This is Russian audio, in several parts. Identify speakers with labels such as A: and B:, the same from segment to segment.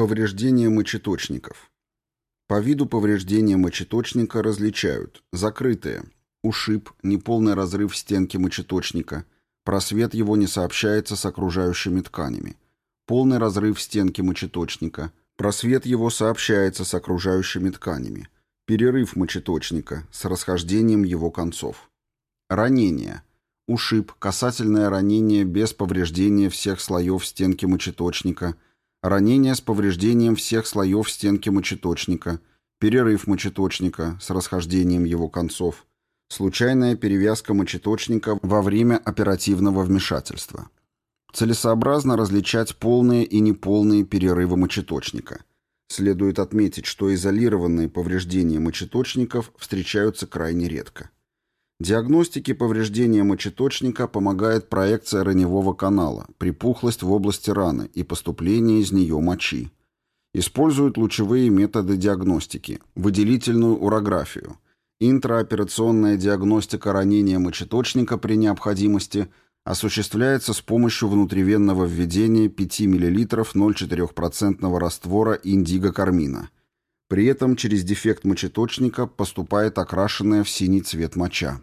A: Повреждения мочеточников. По виду повреждения мочеточника различают закрытые – ушиб, неполный разрыв стенки мочеточника, просвет его не сообщается с окружающими тканями, полный разрыв стенки мочеточника, просвет его сообщается с окружающими тканями, перерыв мочеточника с расхождением его концов. Ранение – ушиб, касательное ранение без повреждения всех слоев стенки мочеточника – ранение с повреждением всех слоев стенки мочеточника, перерыв мочеточника с расхождением его концов, случайная перевязка мочеточника во время оперативного вмешательства. Целесообразно различать полные и неполные перерывы мочеточника. Следует отметить, что изолированные повреждения мочеточников встречаются крайне редко. Диагностике повреждения мочеточника помогает проекция раневого канала, припухлость в области раны и поступление из нее мочи. Используют лучевые методы диагностики, выделительную урографию. Интраоперационная диагностика ранения мочеточника при необходимости осуществляется с помощью внутривенного введения 5 мл 0,4% раствора индиго-кармина. При этом через дефект мочеточника поступает окрашенная в синий цвет моча.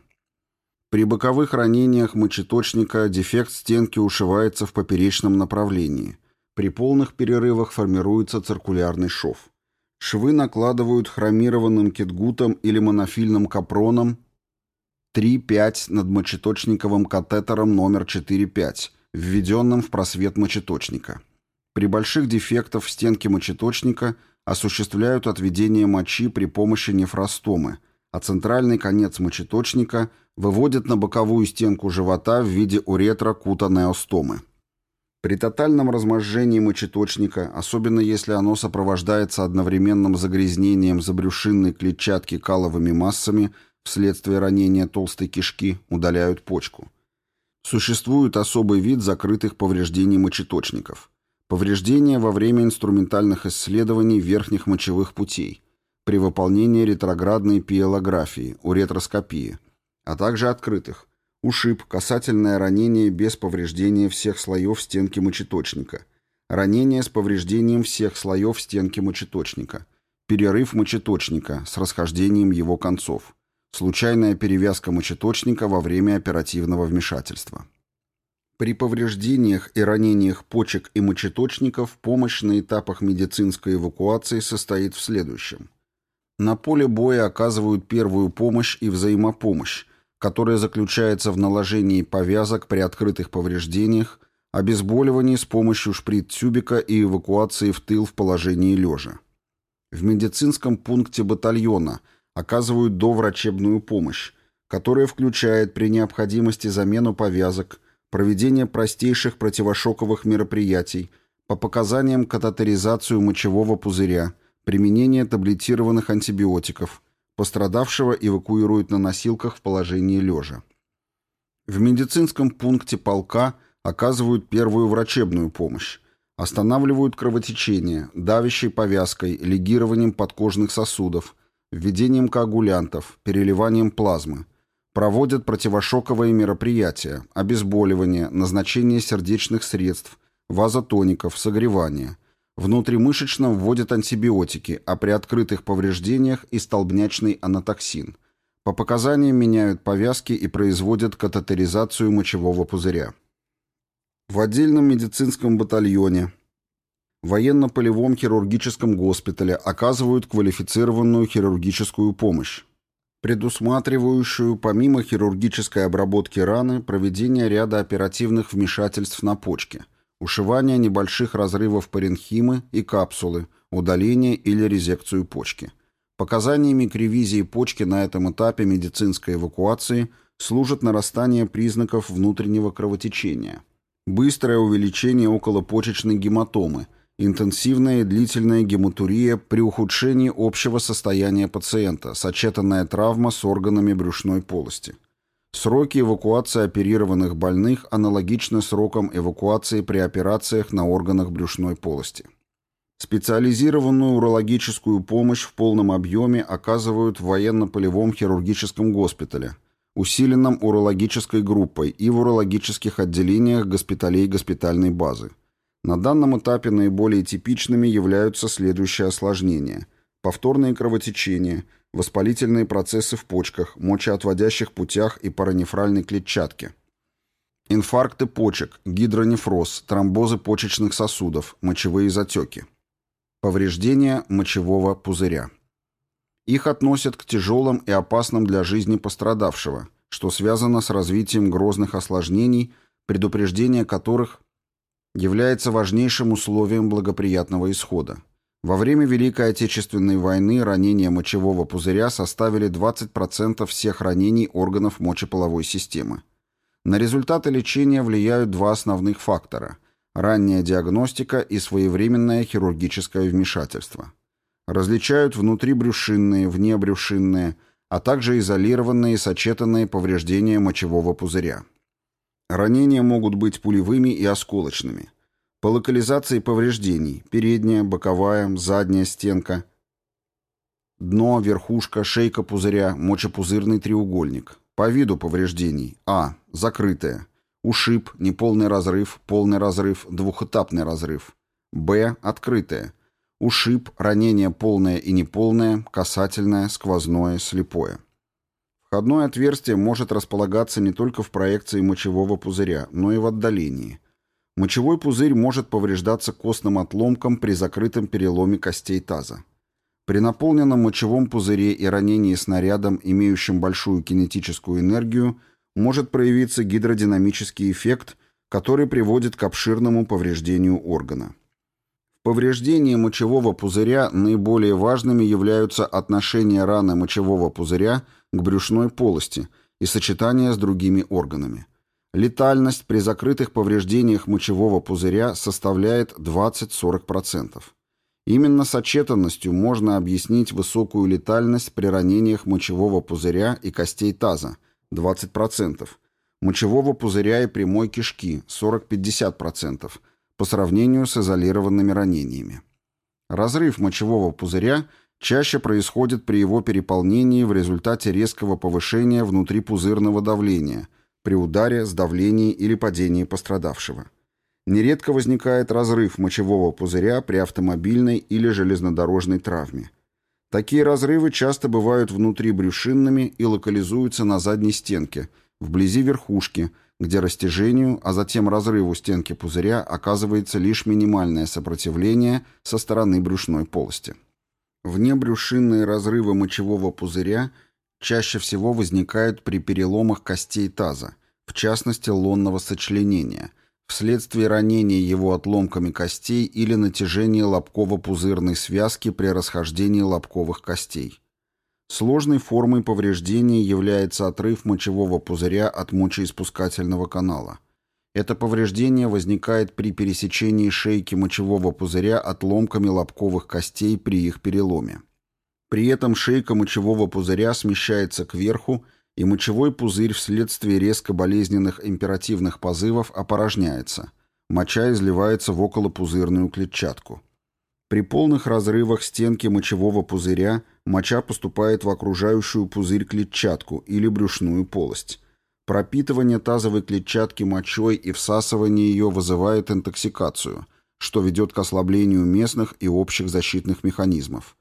A: При боковых ранениях мочеточника дефект стенки ушивается в поперечном направлении. При полных перерывах формируется циркулярный шов. Швы накладывают хромированным кетгутом или монофильным капроном 3-5 над мочеточниковым катетером номер 4-5, введенным в просвет мочеточника. При больших дефектах в стенке мочеточника осуществляют отведение мочи при помощи нефростомы, а центральный конец мочеточника выводят на боковую стенку живота в виде уретра-кутанеостомы. При тотальном разможжении мочеточника, особенно если оно сопровождается одновременным загрязнением забрюшинной клетчатки каловыми массами вследствие ранения толстой кишки, удаляют почку. Существует особый вид закрытых повреждений мочеточников. Повреждения во время инструментальных исследований верхних мочевых путей – при выполнении ретроградной пиелографии, уретроскопии, а также открытых, ушиб, касательное ранение без повреждения всех слоев стенки мочеточника, ранение с повреждением всех слоев стенки мочеточника, перерыв мочеточника с расхождением его концов, случайная перевязка мочеточника во время оперативного вмешательства. При повреждениях и ранениях почек и мочеточников помощь на этапах медицинской эвакуации состоит в следующем – на поле боя оказывают первую помощь и взаимопомощь, которая заключается в наложении повязок при открытых повреждениях, обезболивании с помощью шприц-тюбика и эвакуации в тыл в положении лежа. В медицинском пункте батальона оказывают доврачебную помощь, которая включает при необходимости замену повязок, проведение простейших противошоковых мероприятий, по показаниям катетеризацию мочевого пузыря – Применение таблетированных антибиотиков. Пострадавшего эвакуируют на носилках в положении лежа. В медицинском пункте полка оказывают первую врачебную помощь. Останавливают кровотечение, давящей повязкой, легированием подкожных сосудов, введением коагулянтов, переливанием плазмы. Проводят противошоковые мероприятия, обезболивание, назначение сердечных средств, вазотоников, согревание – Внутримышечно вводят антибиотики, а при открытых повреждениях и столбнячный анатоксин. По показаниям меняют повязки и производят катетеризацию мочевого пузыря. В отдельном медицинском батальоне, военно-полевом хирургическом госпитале оказывают квалифицированную хирургическую помощь, предусматривающую помимо хирургической обработки раны проведение ряда оперативных вмешательств на почке – ушивание небольших разрывов паренхимы и капсулы, удаление или резекцию почки. Показаниями к ревизии почки на этом этапе медицинской эвакуации служит нарастание признаков внутреннего кровотечения, быстрое увеличение околопочечной гематомы, интенсивная и длительная гематурия при ухудшении общего состояния пациента, сочетанная травма с органами брюшной полости. Сроки эвакуации оперированных больных аналогичны срокам эвакуации при операциях на органах брюшной полости. Специализированную урологическую помощь в полном объеме оказывают в военно-полевом хирургическом госпитале, усиленном урологической группой и в урологических отделениях госпиталей госпитальной базы. На данном этапе наиболее типичными являются следующие осложнения. Повторные кровотечения, воспалительные процессы в почках, мочеотводящих путях и паранефральной клетчатке. Инфаркты почек, гидронефроз, тромбозы почечных сосудов, мочевые затеки. Повреждения мочевого пузыря. Их относят к тяжелым и опасным для жизни пострадавшего, что связано с развитием грозных осложнений, предупреждение которых является важнейшим условием благоприятного исхода. Во время Великой Отечественной войны ранения мочевого пузыря составили 20% всех ранений органов мочеполовой системы. На результаты лечения влияют два основных фактора – ранняя диагностика и своевременное хирургическое вмешательство. Различают внутрибрюшинные, внебрюшинные, а также изолированные и сочетанные повреждения мочевого пузыря. Ранения могут быть пулевыми и осколочными. По локализации повреждений – передняя, боковая, задняя стенка, дно, верхушка, шейка пузыря, мочепузырный треугольник. По виду повреждений – А. Закрытая. Ушиб, неполный разрыв, полный разрыв, двухэтапный разрыв. Б. Открытая ушиб, ранение полное и неполное, касательное, сквозное, слепое. Входное отверстие может располагаться не только в проекции мочевого пузыря, но и в отдалении. Мочевой пузырь может повреждаться костным отломком при закрытом переломе костей таза. При наполненном мочевом пузыре и ранении снарядом, имеющим большую кинетическую энергию, может проявиться гидродинамический эффект, который приводит к обширному повреждению органа. Повреждении мочевого пузыря наиболее важными являются отношения раны мочевого пузыря к брюшной полости и сочетание с другими органами. Летальность при закрытых повреждениях мочевого пузыря составляет 20-40%. Именно сочетанностью можно объяснить высокую летальность при ранениях мочевого пузыря и костей таза 20%, мочевого пузыря и прямой кишки 40-50%, по сравнению с изолированными ранениями. Разрыв мочевого пузыря чаще происходит при его переполнении в результате резкого повышения внутрипузырного давления, при ударе, сдавлении или падении пострадавшего. Нередко возникает разрыв мочевого пузыря при автомобильной или железнодорожной травме. Такие разрывы часто бывают внутрибрюшинными и локализуются на задней стенке, вблизи верхушки – где растяжению, а затем разрыву стенки пузыря оказывается лишь минимальное сопротивление со стороны брюшной полости. Внебрюшинные разрывы мочевого пузыря чаще всего возникают при переломах костей таза, в частности лонного сочленения, вследствие ранения его отломками костей или натяжения лобково-пузырной связки при расхождении лобковых костей. Сложной формой повреждения является отрыв мочевого пузыря от мочеиспускательного канала. Это повреждение возникает при пересечении шейки мочевого пузыря отломками лобковых костей при их переломе. При этом шейка мочевого пузыря смещается кверху, и мочевой пузырь вследствие резко болезненных императивных позывов опорожняется. Моча изливается в околопузырную клетчатку. При полных разрывах стенки мочевого пузыря моча поступает в окружающую пузырь клетчатку или брюшную полость. Пропитывание тазовой клетчатки мочой и всасывание ее вызывает интоксикацию, что ведет к ослаблению местных и общих защитных механизмов.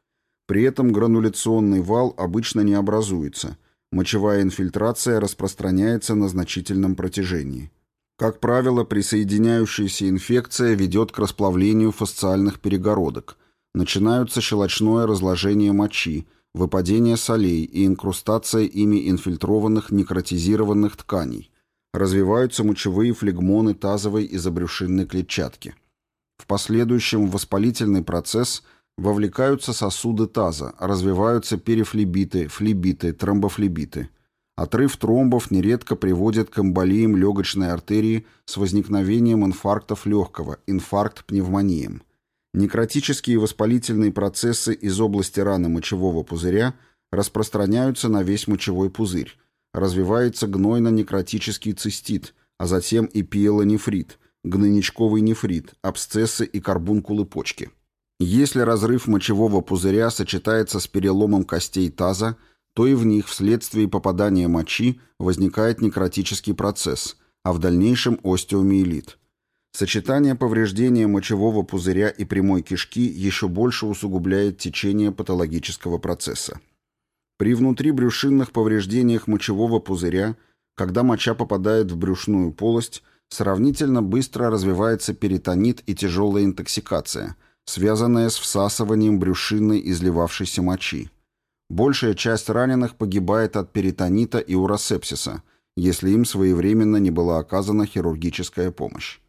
A: При этом грануляционный вал обычно не образуется, мочевая инфильтрация распространяется на значительном протяжении. Как правило, присоединяющаяся инфекция ведет к расплавлению фасциальных перегородок. Начинаются щелочное разложение мочи, выпадение солей и инкрустация ими инфильтрованных некротизированных тканей. Развиваются мочевые флегмоны тазовой и забрюшинной клетчатки. В последующем воспалительный процесс вовлекаются сосуды таза, развиваются перифлебиты, флебиты, тромбофлебиты – Отрыв тромбов нередко приводит к эмболиям легочной артерии с возникновением инфарктов легкого, инфаркт пневмонием. Некротические воспалительные процессы из области раны мочевого пузыря распространяются на весь мочевой пузырь. Развивается гнойно-некротический цистит, а затем и пиелонефрит, гнойничковый нефрит, абсцессы и карбункулы почки. Если разрыв мочевого пузыря сочетается с переломом костей таза, то и в них вследствие попадания мочи возникает некротический процесс, а в дальнейшем остеомиелит. Сочетание повреждения мочевого пузыря и прямой кишки еще больше усугубляет течение патологического процесса. При внутрибрюшинных повреждениях мочевого пузыря, когда моча попадает в брюшную полость, сравнительно быстро развивается перитонит и тяжелая интоксикация, связанная с всасыванием брюшинной изливавшейся мочи. Большая часть раненых погибает от перитонита и уросепсиса, если им своевременно не была оказана хирургическая помощь.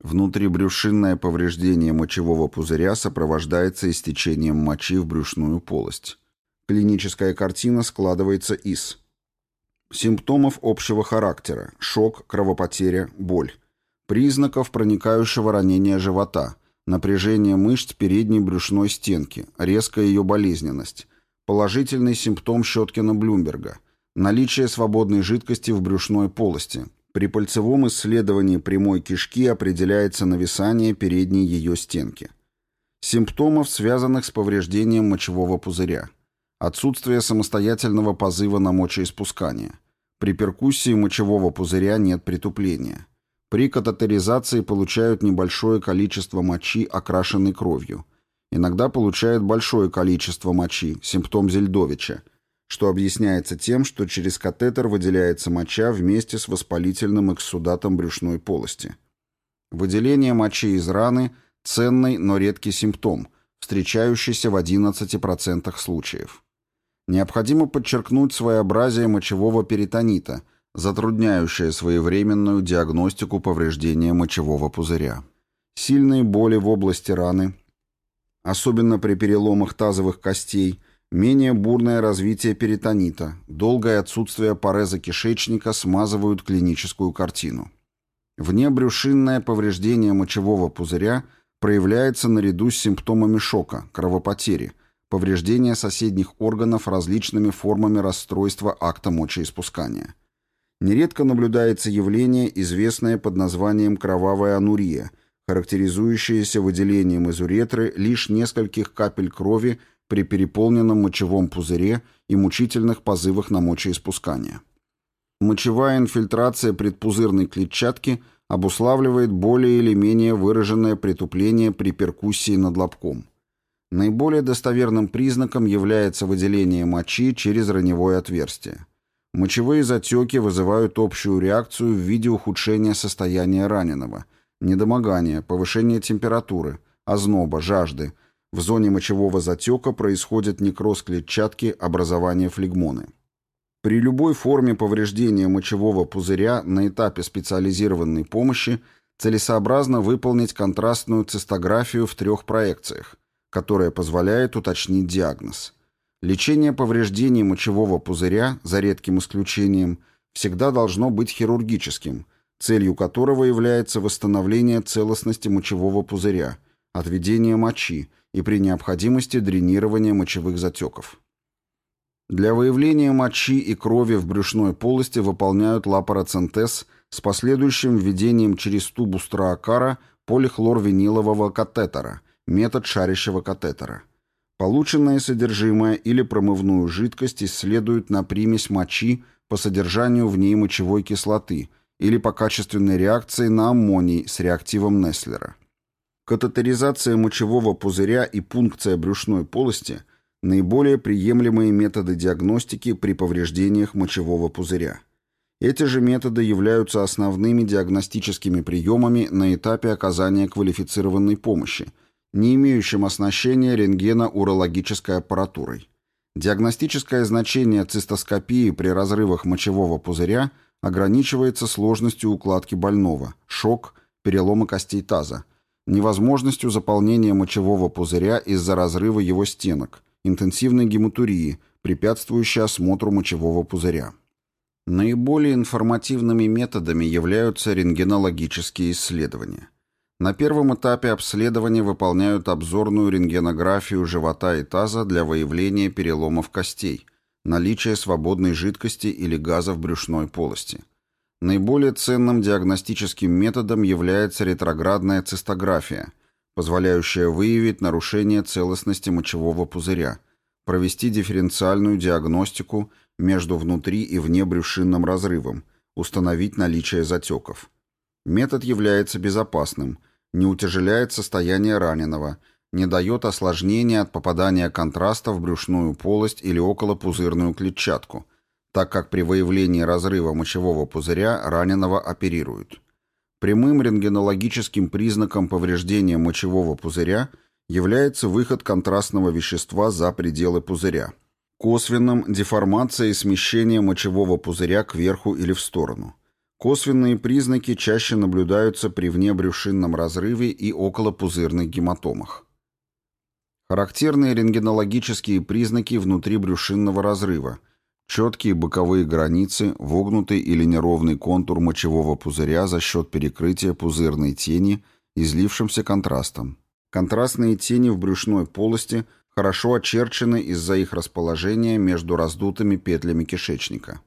A: Внутрибрюшинное повреждение мочевого пузыря сопровождается истечением мочи в брюшную полость. Клиническая картина складывается из симптомов общего характера – шок, кровопотеря, боль, признаков проникающего ранения живота, напряжение мышц передней брюшной стенки, резкая ее болезненность, положительный симптом Щеткина-Блюмберга, наличие свободной жидкости в брюшной полости, при пальцевом исследовании прямой кишки определяется нависание передней ее стенки. Симптомов, связанных с повреждением мочевого пузыря. Отсутствие самостоятельного позыва на мочеиспускание. При перкуссии мочевого пузыря нет притупления. При катетеризации получают небольшое количество мочи, окрашенной кровью. Иногда получают большое количество мочи, симптом Зельдовича – что объясняется тем, что через катетер выделяется моча вместе с воспалительным экссудатом брюшной полости. Выделение мочи из раны – ценный, но редкий симптом, встречающийся в 11% случаев. Необходимо подчеркнуть своеобразие мочевого перитонита, затрудняющее своевременную диагностику повреждения мочевого пузыря. Сильные боли в области раны, особенно при переломах тазовых костей – Менее бурное развитие перитонита, долгое отсутствие пореза кишечника смазывают клиническую картину. Внебрюшинное повреждение мочевого пузыря проявляется наряду с симптомами шока, кровопотери, повреждения соседних органов различными формами расстройства акта мочеиспускания. Нередко наблюдается явление, известное под названием кровавая анурия, характеризующееся выделением из уретры лишь нескольких капель крови при переполненном мочевом пузыре и мучительных позывах на мочеиспускание. Мочевая инфильтрация предпузырной клетчатки обуславливает более или менее выраженное притупление при перкуссии над лобком. Наиболее достоверным признаком является выделение мочи через раневое отверстие. Мочевые затеки вызывают общую реакцию в виде ухудшения состояния раненого, недомогания, повышения температуры, озноба, жажды – в зоне мочевого затека происходит некроз клетчатки, образование флегмоны. При любой форме повреждения мочевого пузыря на этапе специализированной помощи целесообразно выполнить контрастную цистографию в трех проекциях, которая позволяет уточнить диагноз. Лечение повреждений мочевого пузыря, за редким исключением, всегда должно быть хирургическим, целью которого является восстановление целостности мочевого пузыря, отведение мочи, и при необходимости дренирования мочевых затеков. Для выявления мочи и крови в брюшной полости выполняют лапароцентез с последующим введением через тубус троакара полихлорвинилового катетера, метод шарящего катетера. Полученное содержимое или промывную жидкость исследуют на примесь мочи по содержанию в ней мочевой кислоты или по качественной реакции на аммоний с реактивом Неслера. Катетеризация мочевого пузыря и пункция брюшной полости – наиболее приемлемые методы диагностики при повреждениях мочевого пузыря. Эти же методы являются основными диагностическими приемами на этапе оказания квалифицированной помощи, не имеющим оснащения рентгено-урологической аппаратурой. Диагностическое значение цистоскопии при разрывах мочевого пузыря ограничивается сложностью укладки больного, шок, переломы костей таза – невозможностью заполнения мочевого пузыря из-за разрыва его стенок, интенсивной гематурии, препятствующей осмотру мочевого пузыря. Наиболее информативными методами являются рентгенологические исследования. На первом этапе обследования выполняют обзорную рентгенографию живота и таза для выявления переломов костей, наличия свободной жидкости или газа в брюшной полости – Наиболее ценным диагностическим методом является ретроградная цистография, позволяющая выявить нарушение целостности мочевого пузыря, провести дифференциальную диагностику между внутри и внебрюшинным разрывом, установить наличие затеков. Метод является безопасным, не утяжеляет состояние раненого, не дает осложнения от попадания контраста в брюшную полость или околопузырную клетчатку, так как при выявлении разрыва мочевого пузыря раненого оперируют. Прямым рентгенологическим признаком повреждения мочевого пузыря является выход контрастного вещества за пределы пузыря. Косвенным – деформация и смещение мочевого пузыря кверху или в сторону. Косвенные признаки чаще наблюдаются при внебрюшинном разрыве и околопузырных гематомах. Характерные рентгенологические признаки внутрибрюшинного разрыва – Четкие боковые границы, вогнутый или неровный контур мочевого пузыря за счет перекрытия пузырной тени излившимся контрастом. Контрастные тени в брюшной полости хорошо очерчены из-за их расположения между раздутыми петлями кишечника.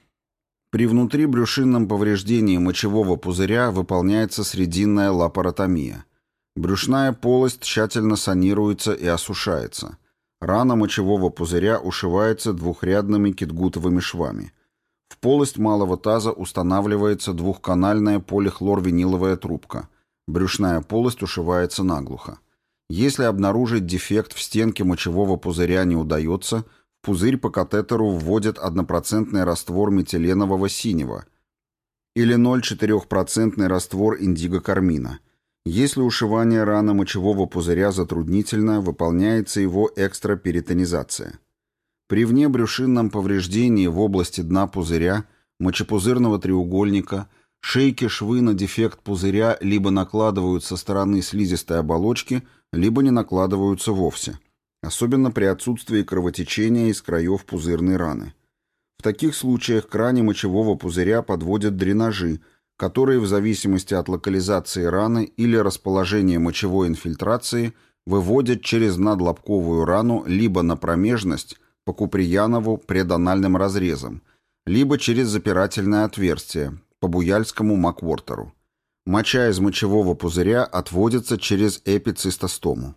A: При внутрибрюшинном повреждении мочевого пузыря выполняется срединная лапаротомия. Брюшная полость тщательно санируется и осушается – Рана мочевого пузыря ушивается двухрядными китгутовыми швами. В полость малого таза устанавливается двухканальная полихлорвиниловая трубка. Брюшная полость ушивается наглухо. Если обнаружить дефект в стенке мочевого пузыря не удается, пузырь по катетеру вводят 1% раствор метиленового синего или 0,4% раствор индигокармина – если ушивание раны мочевого пузыря затруднительно, выполняется его экстраперитонизация. При внебрюшинном повреждении в области дна пузыря, мочепузырного треугольника, шейки швы на дефект пузыря либо накладывают со стороны слизистой оболочки, либо не накладываются вовсе, особенно при отсутствии кровотечения из краев пузырной раны. В таких случаях к мочевого пузыря подводят дренажи – которые в зависимости от локализации раны или расположения мочевой инфильтрации выводят через надлобковую рану либо на промежность по Куприянову преданальным разрезом, либо через запирательное отверстие по Буяльскому Маквортеру. Моча из мочевого пузыря отводится через эпицистостому.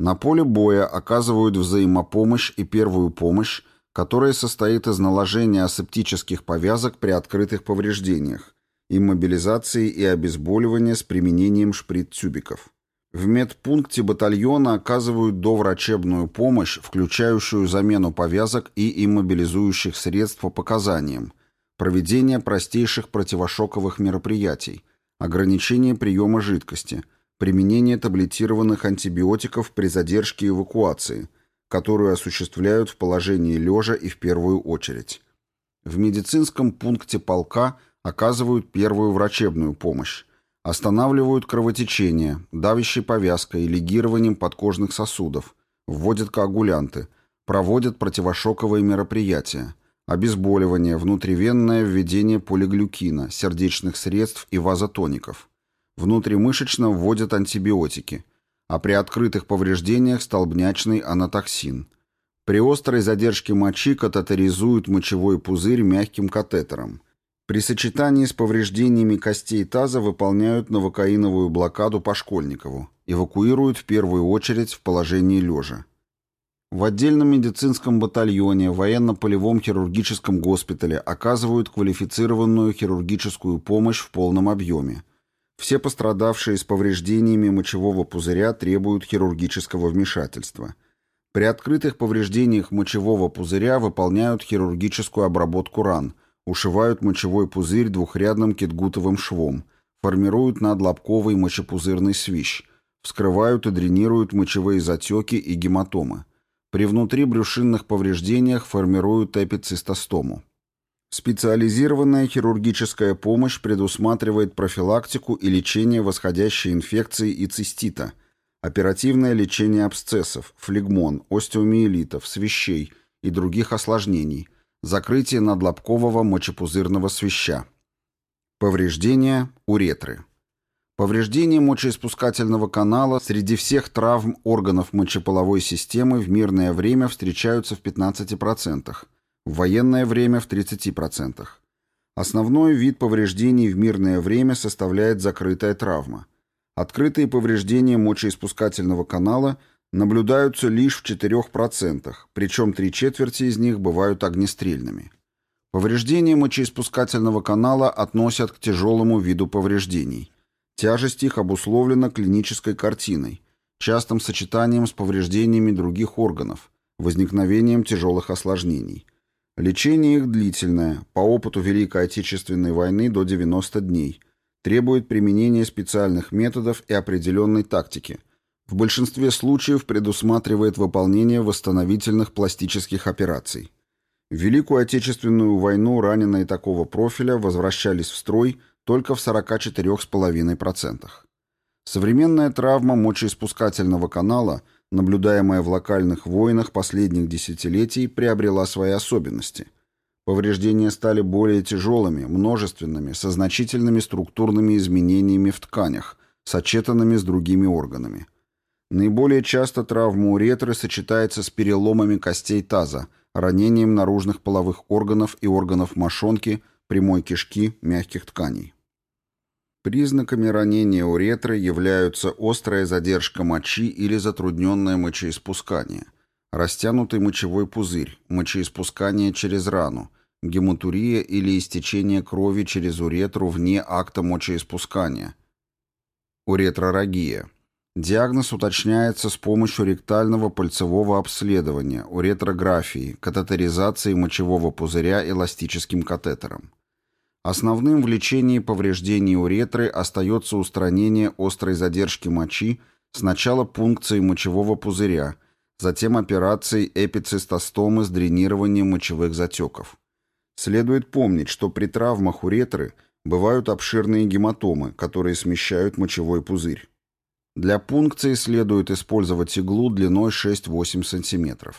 A: На поле боя оказывают взаимопомощь и первую помощь, которая состоит из наложения асептических повязок при открытых повреждениях, иммобилизации и обезболивания с применением шприц-тюбиков. В медпункте батальона оказывают доврачебную помощь, включающую замену повязок и иммобилизующих средств по показаниям, проведение простейших противошоковых мероприятий, ограничение приема жидкости, применение таблетированных антибиотиков при задержке эвакуации, которую осуществляют в положении лежа и в первую очередь. В медицинском пункте полка – оказывают первую врачебную помощь, останавливают кровотечение, давящей повязкой и легированием подкожных сосудов, вводят коагулянты, проводят противошоковые мероприятия, обезболивание, внутривенное введение полиглюкина, сердечных средств и вазотоников. Внутримышечно вводят антибиотики, а при открытых повреждениях столбнячный анатоксин. При острой задержке мочи катетеризуют мочевой пузырь мягким катетером. При сочетании с повреждениями костей таза выполняют новокаиновую блокаду по Школьникову, эвакуируют в первую очередь в положении лежа. В отдельном медицинском батальоне, военно-полевом хирургическом госпитале оказывают квалифицированную хирургическую помощь в полном объеме. Все пострадавшие с повреждениями мочевого пузыря требуют хирургического вмешательства. При открытых повреждениях мочевого пузыря выполняют хирургическую обработку ран – ушивают мочевой пузырь двухрядным китгутовым швом, формируют надлобковый мочепузырный свищ, вскрывают и дренируют мочевые затеки и гематомы. При внутрибрюшинных повреждениях формируют эпицистостому. Специализированная хирургическая помощь предусматривает профилактику и лечение восходящей инфекции и цистита, оперативное лечение абсцессов, флегмон, остеомиелитов, свищей и других осложнений – Закрытие надлобкового мочепузырного свища. Повреждения уретры. Повреждения мочеиспускательного канала среди всех травм органов мочеполовой системы в мирное время встречаются в 15%, в военное время в 30%. Основной вид повреждений в мирное время составляет закрытая травма. Открытые повреждения мочеиспускательного канала – наблюдаются лишь в 4%, причем три четверти из них бывают огнестрельными. Повреждения мочеиспускательного канала относят к тяжелому виду повреждений. Тяжесть их обусловлена клинической картиной, частым сочетанием с повреждениями других органов, возникновением тяжелых осложнений. Лечение их длительное, по опыту Великой Отечественной войны до 90 дней, требует применения специальных методов и определенной тактики. В большинстве случаев предусматривает выполнение восстановительных пластических операций. В Великую Отечественную войну раненые такого профиля возвращались в строй только в 44,5%. Современная травма мочеиспускательного канала, наблюдаемая в локальных войнах последних десятилетий, приобрела свои особенности. Повреждения стали более тяжелыми, множественными, со значительными структурными изменениями в тканях, сочетанными с другими органами. Наиболее часто травма уретры сочетается с переломами костей таза, ранением наружных половых органов и органов мошонки, прямой кишки, мягких тканей. Признаками ранения уретры являются острая задержка мочи или затрудненное мочеиспускание, растянутый мочевой пузырь, мочеиспускание через рану, гематурия или истечение крови через уретру вне акта мочеиспускания, уретрорагия. Диагноз уточняется с помощью ректального пальцевого обследования, уретрографии, катетеризации мочевого пузыря эластическим катетером. Основным в лечении повреждений уретры остается устранение острой задержки мочи сначала пункцией мочевого пузыря, затем операцией эпицистостомы с дренированием мочевых затеков. Следует помнить, что при травмах уретры бывают обширные гематомы, которые смещают мочевой пузырь. Для пункции следует использовать иглу длиной 6-8 см.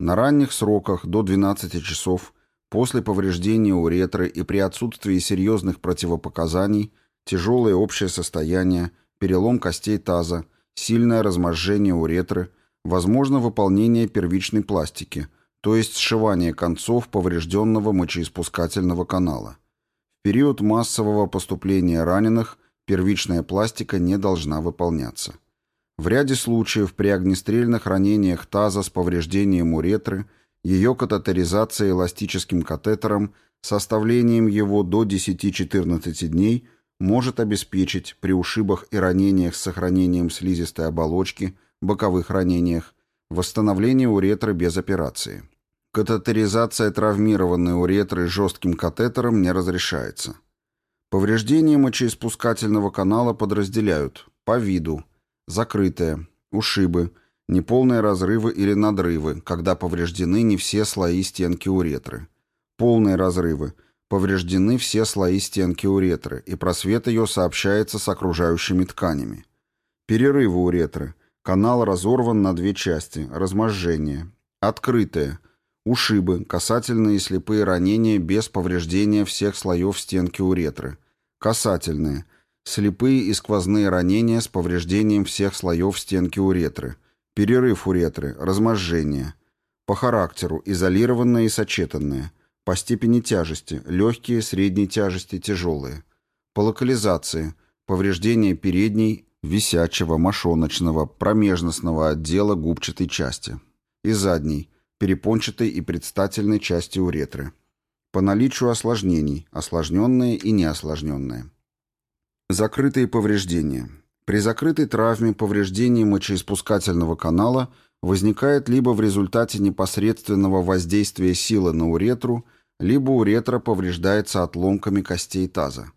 A: На ранних сроках до 12 часов После повреждения уретры и при отсутствии серьезных противопоказаний, тяжелое общее состояние, перелом костей таза, сильное разможжение уретры, возможно выполнение первичной пластики, то есть сшивание концов поврежденного мочеиспускательного канала. В период массового поступления раненых первичная пластика не должна выполняться. В ряде случаев при огнестрельных ранениях таза с повреждением уретры – ее катетеризация эластическим катетером с оставлением его до 10-14 дней может обеспечить при ушибах и ранениях с сохранением слизистой оболочки, боковых ранениях, восстановление уретры без операции. Катетеризация травмированной уретры жестким катетером не разрешается. Повреждения мочеиспускательного канала подразделяют по виду, закрытые, ушибы, неполные разрывы или надрывы, когда повреждены не все слои стенки уретры. Полные разрывы. Повреждены все слои стенки уретры, и просвет ее сообщается с окружающими тканями. Перерывы уретры. Канал разорван на две части. Разможжение. Открытые. Ушибы, касательные и слепые ранения без повреждения всех слоев стенки уретры. Касательные. Слепые и сквозные ранения с повреждением всех слоев стенки уретры. Перерыв уретры, разможжение. По характеру изолированные и сочетанные. По степени тяжести легкие, средней тяжести, тяжелые. По локализации повреждение передней, висячего, мошоночного, промежностного отдела губчатой части. И задней, перепончатой и предстательной части уретры. По наличию осложнений, осложненные и неосложненные. Закрытые повреждения. При закрытой травме повреждение мочеиспускательного канала возникает либо в результате непосредственного воздействия силы на уретру, либо уретра повреждается отломками костей таза.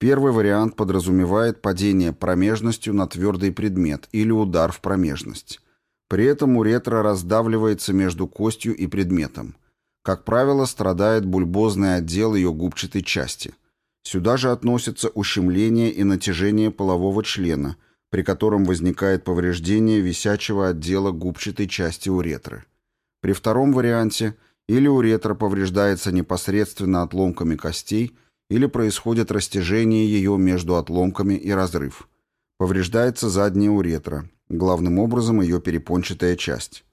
A: Первый вариант подразумевает падение промежностью на твердый предмет или удар в промежность. При этом уретра раздавливается между костью и предметом. Как правило, страдает бульбозный отдел ее губчатой части – Сюда же относятся ущемление и натяжение полового члена, при котором возникает повреждение висячего отдела губчатой части уретры. При втором варианте или уретра повреждается непосредственно отломками костей, или происходит растяжение ее между отломками и разрыв. Повреждается задняя уретра, главным образом ее перепончатая часть.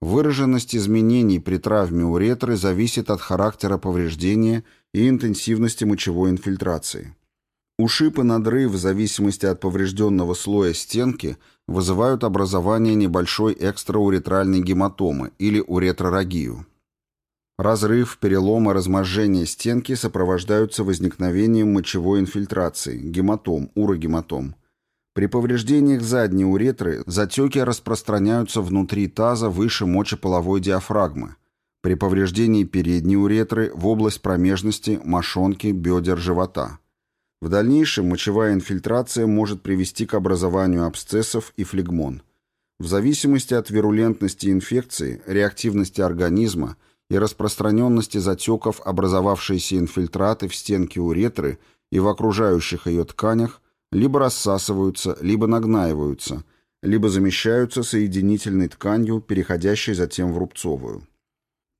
A: Выраженность изменений при травме уретры зависит от характера повреждения и интенсивности мочевой инфильтрации. Ушиб и надрыв в зависимости от поврежденного слоя стенки вызывают образование небольшой экстрауретральной гематомы или уретрорагию. Разрыв, перелом и разможжение стенки сопровождаются возникновением мочевой инфильтрации, гематом, урогематом. При повреждениях задней уретры затеки распространяются внутри таза выше мочеполовой диафрагмы. При повреждении передней уретры в область промежности, мошонки, бедер, живота. В дальнейшем мочевая инфильтрация может привести к образованию абсцессов и флегмон. В зависимости от вирулентности инфекции, реактивности организма и распространенности затеков образовавшиеся инфильтраты в стенке уретры и в окружающих ее тканях либо рассасываются, либо нагнаиваются, либо замещаются соединительной тканью, переходящей затем в рубцовую.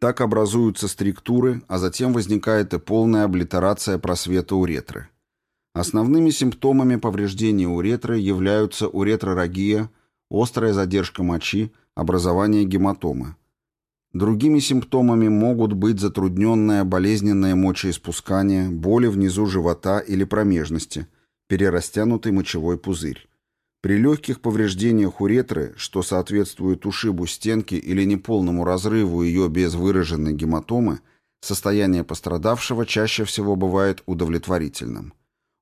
A: Так образуются структуры, а затем возникает и полная облитерация просвета уретры. Основными симптомами повреждения уретры являются уретрорагия, острая задержка мочи, образование гематомы. Другими симптомами могут быть затрудненное болезненное мочеиспускание, боли внизу живота или промежности – перерастянутый мочевой пузырь. При легких повреждениях уретры, что соответствует ушибу стенки или неполному разрыву ее без выраженной гематомы, состояние пострадавшего чаще всего бывает удовлетворительным.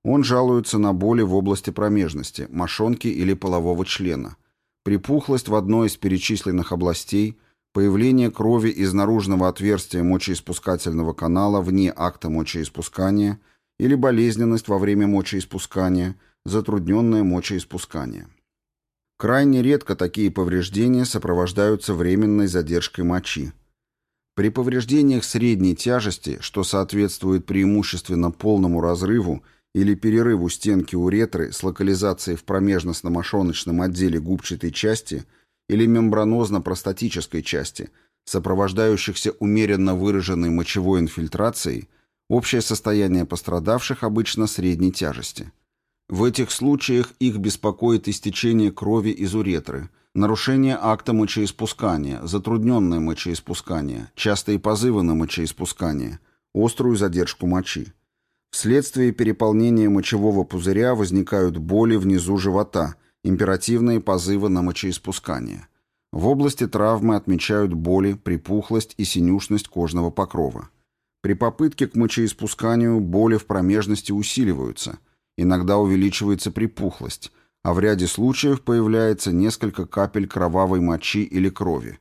A: Он жалуется на боли в области промежности, мошонки или полового члена, припухлость в одной из перечисленных областей, появление крови из наружного отверстия мочеиспускательного канала вне акта мочеиспускания – или болезненность во время мочеиспускания, затрудненное мочеиспускание. Крайне редко такие повреждения сопровождаются временной задержкой мочи. При повреждениях средней тяжести, что соответствует преимущественно полному разрыву или перерыву стенки уретры с локализацией в промежностно-мошоночном отделе губчатой части или мембранозно-простатической части, сопровождающихся умеренно выраженной мочевой инфильтрацией, Общее состояние пострадавших обычно средней тяжести. В этих случаях их беспокоит истечение крови из уретры, нарушение акта мочеиспускания, затрудненное мочеиспускание, частые позывы на мочеиспускание, острую задержку мочи. Вследствие переполнения мочевого пузыря возникают боли внизу живота, императивные позывы на мочеиспускание. В области травмы отмечают боли, припухлость и синюшность кожного покрова. При попытке к мочеиспусканию боли в промежности усиливаются, иногда увеличивается припухлость, а в ряде случаев появляется несколько капель кровавой мочи или крови.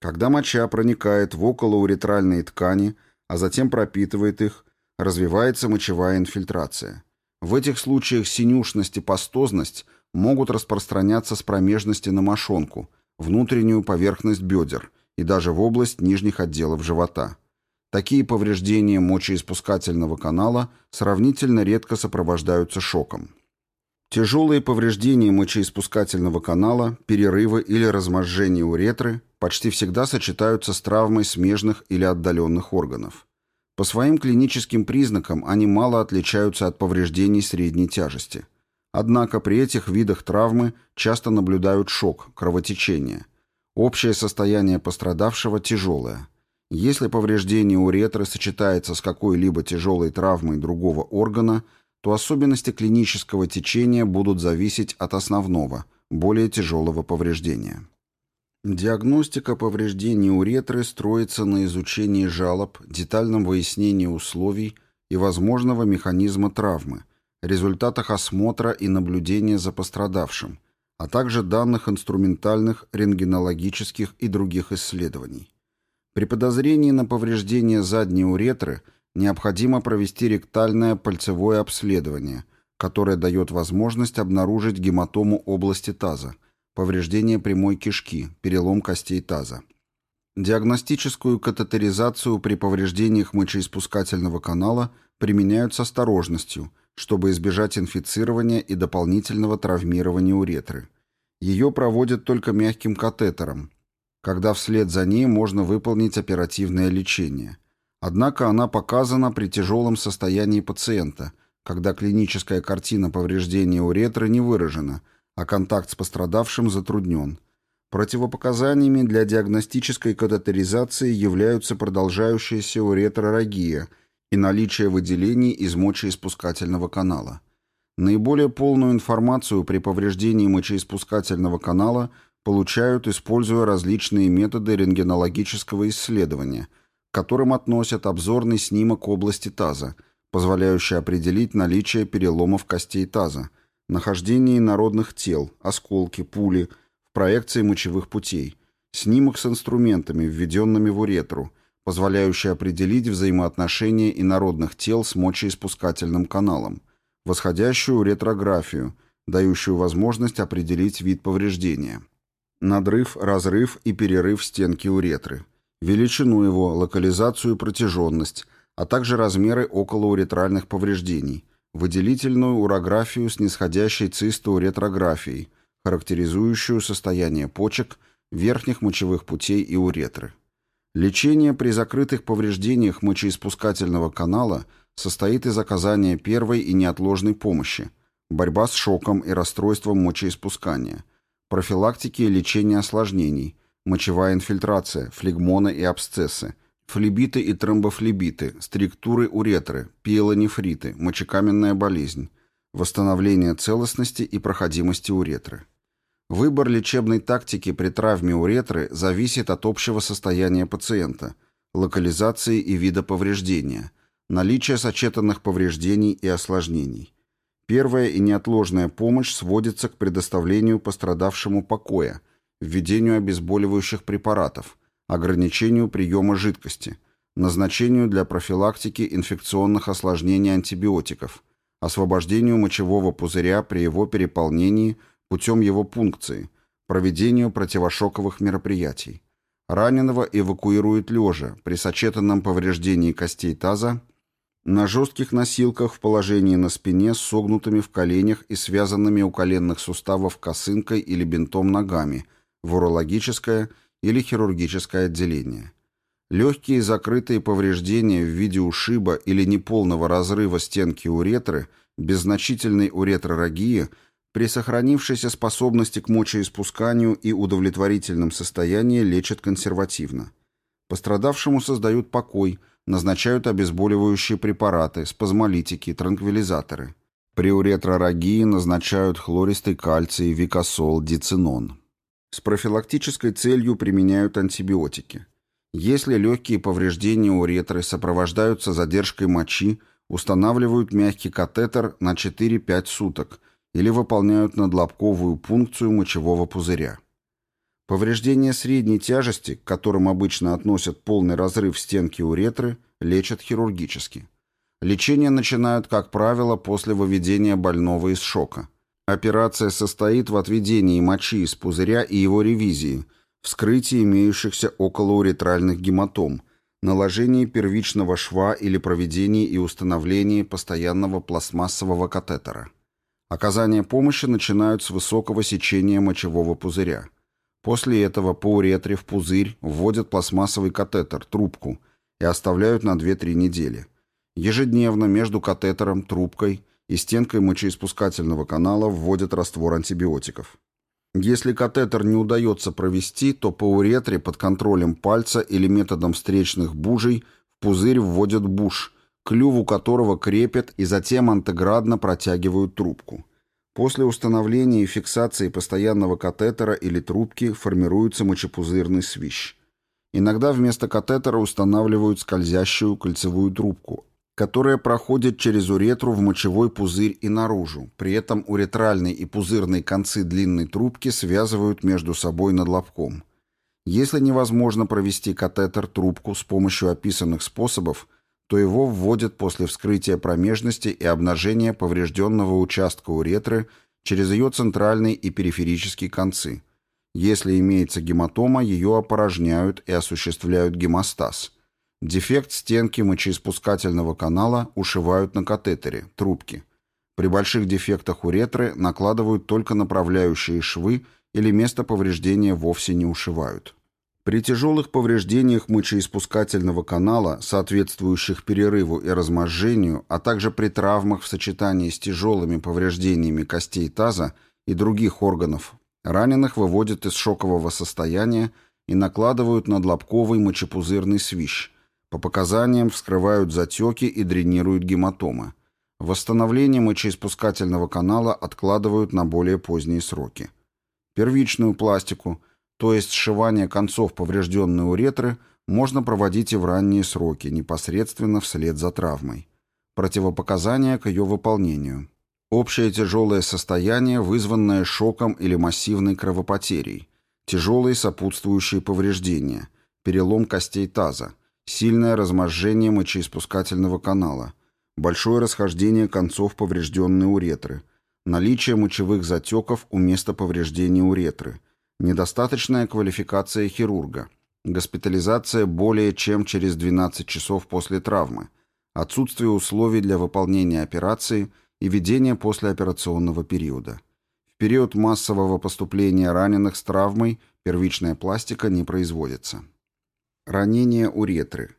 A: Когда моча проникает в околоуретральные ткани, а затем пропитывает их, развивается мочевая инфильтрация. В этих случаях синюшность и пастозность могут распространяться с промежности на мошонку, внутреннюю поверхность бедер и даже в область нижних отделов живота. Такие повреждения мочеиспускательного канала сравнительно редко сопровождаются шоком. Тяжелые повреждения мочеиспускательного канала, перерывы или разможжение уретры почти всегда сочетаются с травмой смежных или отдаленных органов. По своим клиническим признакам они мало отличаются от повреждений средней тяжести. Однако при этих видах травмы часто наблюдают шок, кровотечение. Общее состояние пострадавшего тяжелое. Если повреждение уретры сочетается с какой-либо тяжелой травмой другого органа, то особенности клинического течения будут зависеть от основного, более тяжелого повреждения. Диагностика повреждений уретры строится на изучении жалоб, детальном выяснении условий и возможного механизма травмы, результатах осмотра и наблюдения за пострадавшим, а также данных инструментальных, рентгенологических и других исследований. При подозрении на повреждение задней уретры необходимо провести ректальное пальцевое обследование, которое дает возможность обнаружить гематому области таза, повреждение прямой кишки, перелом костей таза. Диагностическую катетеризацию при повреждениях мочеиспускательного канала применяют с осторожностью, чтобы избежать инфицирования и дополнительного травмирования уретры. Ее проводят только мягким катетером, когда вслед за ней можно выполнить оперативное лечение. Однако она показана при тяжелом состоянии пациента, когда клиническая картина повреждения уретры не выражена, а контакт с пострадавшим затруднен. Противопоказаниями для диагностической катетеризации являются продолжающаяся уретрорагия и наличие выделений из мочеиспускательного канала. Наиболее полную информацию при повреждении мочеиспускательного канала – получают, используя различные методы рентгенологического исследования, к которым относят обзорный снимок области таза, позволяющий определить наличие переломов костей таза, нахождение инородных тел, осколки, пули в проекции мочевых путей, снимок с инструментами, введенными в уретру, позволяющий определить взаимоотношения инородных тел с мочеиспускательным каналом, восходящую уретрографию, дающую возможность определить вид повреждения, надрыв, разрыв и перерыв стенки уретры, величину его, локализацию и протяженность, а также размеры околоуретральных повреждений, выделительную урографию с нисходящей цистоуретрографией, характеризующую состояние почек, верхних мочевых путей и уретры. Лечение при закрытых повреждениях мочеиспускательного канала состоит из оказания первой и неотложной помощи, борьба с шоком и расстройством мочеиспускания, профилактики и лечения осложнений, мочевая инфильтрация, флегмоны и абсцессы, флебиты и тромбофлебиты, структуры уретры, пиелонефриты, мочекаменная болезнь, восстановление целостности и проходимости уретры. Выбор лечебной тактики при травме уретры зависит от общего состояния пациента, локализации и вида повреждения, наличия сочетанных повреждений и осложнений. Первая и неотложная помощь сводится к предоставлению пострадавшему покоя, введению обезболивающих препаратов, ограничению приема жидкости, назначению для профилактики инфекционных осложнений антибиотиков, освобождению мочевого пузыря при его переполнении путем его пункции, проведению противошоковых мероприятий. Раненого эвакуируют лежа при сочетанном повреждении костей таза на жестких носилках в положении на спине с согнутыми в коленях и связанными у коленных суставов косынкой или бинтом ногами – в урологическое или хирургическое отделение. Легкие закрытые повреждения в виде ушиба или неполного разрыва стенки уретры без значительной уретрорагии при сохранившейся способности к мочеиспусканию и удовлетворительном состоянии лечат консервативно. Пострадавшему создают покой, назначают обезболивающие препараты, спазмолитики, транквилизаторы. При уретрорагии назначают хлористый кальций, викосол, дицинон. С профилактической целью применяют антибиотики. Если легкие повреждения уретры сопровождаются задержкой мочи, устанавливают мягкий катетер на 4-5 суток или выполняют надлобковую пункцию мочевого пузыря. Повреждения средней тяжести, к которым обычно относят полный разрыв стенки уретры, лечат хирургически. Лечение начинают, как правило, после выведения больного из шока – Операция состоит в отведении мочи из пузыря и его ревизии, вскрытии имеющихся околоуретральных гематом, наложении первичного шва или проведении и установлении постоянного пластмассового катетера. Оказание помощи начинают с высокого сечения мочевого пузыря. После этого по уретре в пузырь вводят пластмассовый катетер, трубку, и оставляют на 2-3 недели. Ежедневно между катетером, трубкой и стенкой мочеиспускательного канала вводят раствор антибиотиков. Если катетер не удается провести, то по уретре под контролем пальца или методом встречных бужей в пузырь вводят буш, клюву которого крепят и затем антеградно протягивают трубку. После установления и фиксации постоянного катетера или трубки формируется мочепузырный свищ. Иногда вместо катетера устанавливают скользящую кольцевую трубку, которая проходит через уретру в мочевой пузырь и наружу. При этом уретральный и пузырные концы длинной трубки связывают между собой над лобком. Если невозможно провести катетер-трубку с помощью описанных способов, то его вводят после вскрытия промежности и обнажения поврежденного участка уретры через ее центральный и периферические концы. Если имеется гематома, ее опорожняют и осуществляют гемостаз – Дефект стенки мочеиспускательного канала ушивают на катетере, трубки. При больших дефектах уретры накладывают только направляющие швы или место повреждения вовсе не ушивают. При тяжелых повреждениях мочеиспускательного канала, соответствующих перерыву и разможжению, а также при травмах в сочетании с тяжелыми повреждениями костей таза и других органов, раненых выводят из шокового состояния и накладывают надлобковый мочепузырный свищ – по показаниям вскрывают затеки и дренируют гематомы. Восстановление мочеиспускательного канала откладывают на более поздние сроки. Первичную пластику, то есть сшивание концов поврежденной уретры, можно проводить и в ранние сроки, непосредственно вслед за травмой. Противопоказания к ее выполнению. Общее тяжелое состояние, вызванное шоком или массивной кровопотерей. Тяжелые сопутствующие повреждения. Перелом костей таза. Сильное разможжение мочеиспускательного канала. Большое расхождение концов поврежденной уретры. Наличие мочевых затеков у места повреждения уретры. Недостаточная квалификация хирурга. Госпитализация более чем через 12 часов после травмы. Отсутствие условий для выполнения операции и ведения послеоперационного периода. В период массового поступления раненых с травмой первичная пластика не производится. Ранение уретры.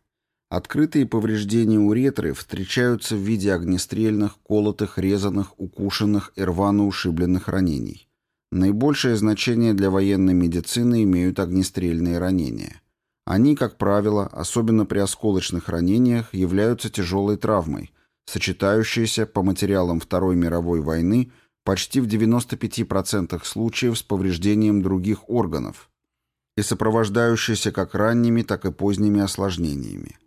A: Открытые повреждения уретры встречаются в виде огнестрельных, колотых, резаных, укушенных и рвано ушибленных ранений. Наибольшее значение для военной медицины имеют огнестрельные ранения. Они, как правило, особенно при осколочных ранениях, являются тяжелой травмой, сочетающейся по материалам Второй мировой войны почти в 95% случаев с повреждением других органов и сопровождающейся как ранними, так и поздними осложнениями.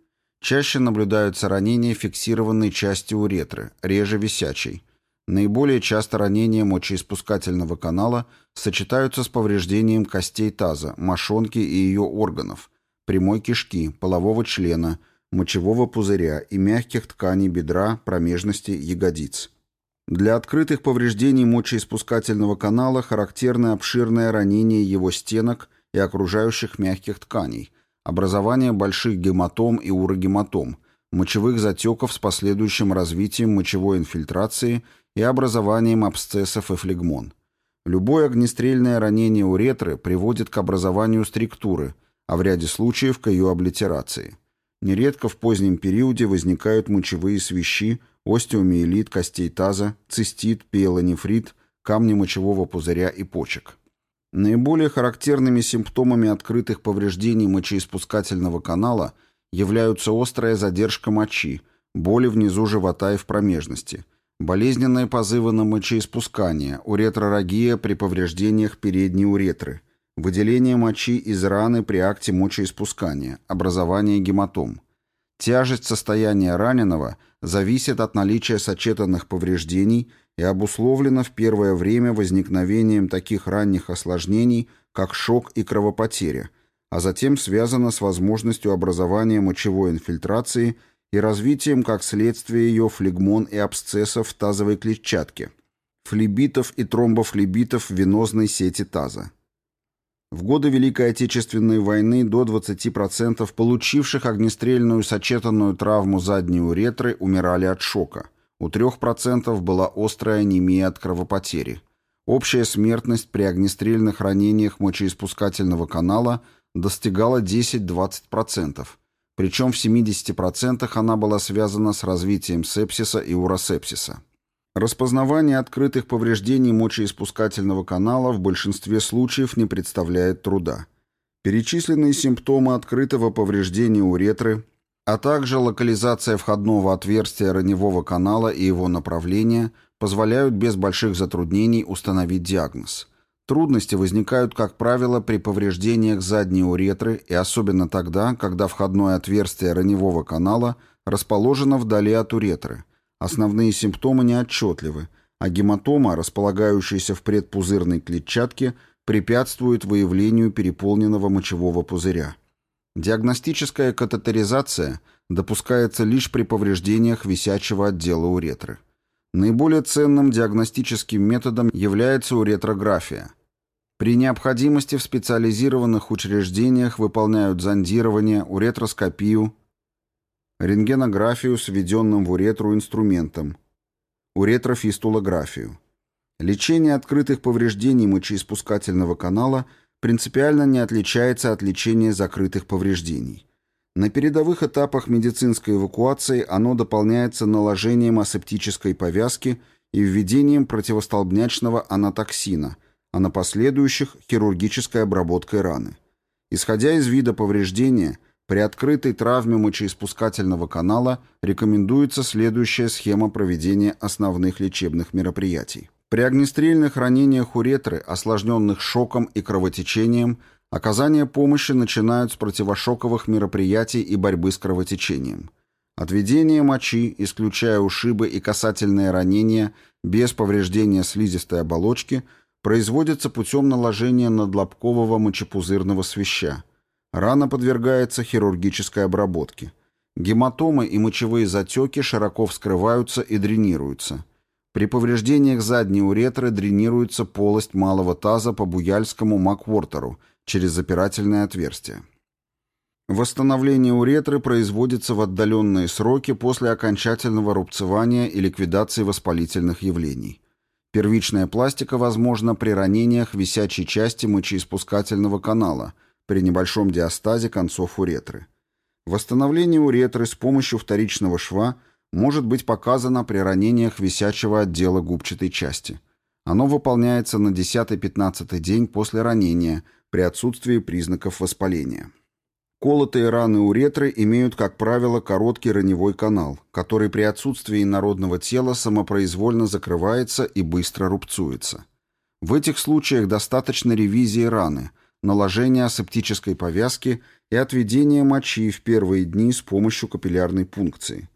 A: Чаще наблюдаются ранения фиксированной части уретры, реже висячей. Наиболее часто ранения мочеиспускательного канала сочетаются с повреждением костей таза, мошонки и ее органов, прямой кишки, полового члена, мочевого пузыря и мягких тканей бедра, промежности, ягодиц. Для открытых повреждений мочеиспускательного канала характерны обширное ранение его стенок и окружающих мягких тканей, образование больших гематом и урогематом, мочевых затеков с последующим развитием мочевой инфильтрации и образованием абсцессов и флегмон. Любое огнестрельное ранение уретры приводит к образованию структуры, а в ряде случаев к ее облитерации. Нередко в позднем периоде возникают мочевые свищи, остеомиелит костей таза, цистит, пиелонефрит, камни мочевого пузыря и почек. Наиболее характерными симптомами открытых повреждений мочеиспускательного канала являются острая задержка мочи, боли внизу живота и в промежности, болезненные позывы на мочеиспускание, уретрорагия при повреждениях передней уретры, выделение мочи из раны при акте мочеиспускания, образование гематом. Тяжесть состояния раненого зависит от наличия сочетанных повреждений – и обусловлено в первое время возникновением таких ранних осложнений, как шок и кровопотеря, а затем связано с возможностью образования мочевой инфильтрации и развитием как следствие ее флегмон и абсцессов тазовой клетчатке, флебитов и тромбофлебитов венозной сети таза. В годы Великой Отечественной войны до 20% получивших огнестрельную сочетанную травму задней уретры умирали от шока – у 3% была острая анемия от кровопотери. Общая смертность при огнестрельных ранениях мочеиспускательного канала достигала 10-20%, причем в 70% она была связана с развитием сепсиса и уросепсиса. Распознавание открытых повреждений мочеиспускательного канала в большинстве случаев не представляет труда. Перечисленные симптомы открытого повреждения уретры а также локализация входного отверстия раневого канала и его направления позволяют без больших затруднений установить диагноз. Трудности возникают, как правило, при повреждениях задней уретры и особенно тогда, когда входное отверстие раневого канала расположено вдали от уретры. Основные симптомы неотчетливы, а гематома, располагающаяся в предпузырной клетчатке, препятствует выявлению переполненного мочевого пузыря. Диагностическая катетеризация допускается лишь при повреждениях висячего отдела уретры. Наиболее ценным диагностическим методом является уретрография. При необходимости в специализированных учреждениях выполняют зондирование, уретроскопию, рентгенографию с введенным в уретру инструментом, уретрофистулографию. Лечение открытых повреждений мочеиспускательного канала – принципиально не отличается от лечения закрытых повреждений. На передовых этапах медицинской эвакуации оно дополняется наложением асептической повязки и введением противостолбнячного анатоксина, а на последующих – хирургической обработкой раны. Исходя из вида повреждения, при открытой травме мочеиспускательного канала рекомендуется следующая схема проведения основных лечебных мероприятий. При огнестрельных ранениях уретры, осложненных шоком и кровотечением, Оказание помощи начинают с противошоковых мероприятий и борьбы с кровотечением. Отведение мочи, исключая ушибы и касательные ранения без повреждения слизистой оболочки, производится путем наложения надлобкового мочепузырного свища. Рана подвергается хирургической обработке. Гематомы и мочевые затеки широко вскрываются и дренируются. При повреждениях задней уретры дренируется полость малого таза по буяльскому Маквортеру через запирательное отверстие. Восстановление уретры производится в отдаленные сроки после окончательного рубцевания и ликвидации воспалительных явлений. Первичная пластика возможна при ранениях висячей части мочеиспускательного канала при небольшом диастазе концов уретры. Восстановление уретры с помощью вторичного шва может быть показано при ранениях висячего отдела губчатой части. Оно выполняется на 10-15 день после ранения при отсутствии признаков воспаления. Колотые раны уретры имеют, как правило, короткий раневой канал, который при отсутствии инородного тела самопроизвольно закрывается и быстро рубцуется. В этих случаях достаточно ревизии раны, наложения асептической повязки и отведения мочи в первые дни с помощью капиллярной пункции.